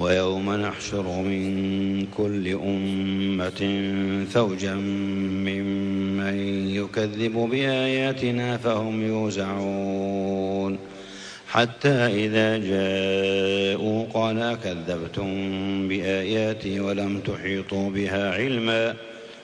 ويوم نحشر من كل أمة فوجا ممن يكذب بآياتنا فهم يوزعون. حتى إذا جاءوا قال كذبتم بآياتي ولم تحيطوا بها علما.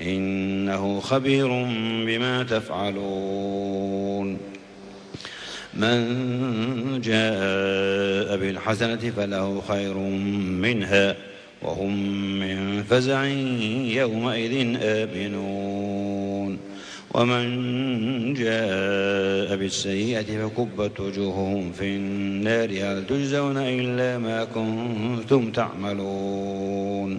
إنه خبير بما تفعلون. من جاء بالحسنة فله خير منها وهم من فزع يومئذ آمنون. ومن جاء بالسيئة فكبت وجوههم في النار. هل تجزون إلا ما كنتم تعملون؟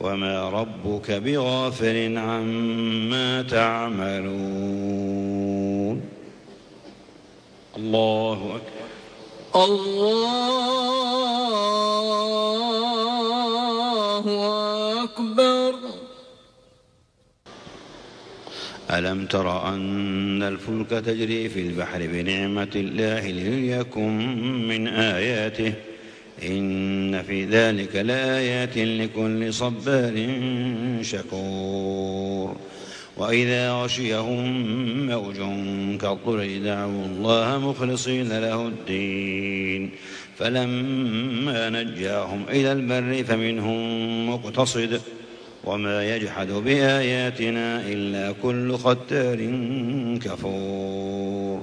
وما ربك بغافل عما تعملون. الله أكبر. الله أكبر. ألم تر أن الفلك تجري في البحر بنعمة الله ليكن من آياته؟ إن في ذلك لآيات لكل صبار شكور. وإذا غشيهم موج كالظلل دعوا الله مخلصين له الدين. فلما نجاهم إلى البر فمنهم مقتصد. وما يجحد بآياتنا إلا كل ختار كفور.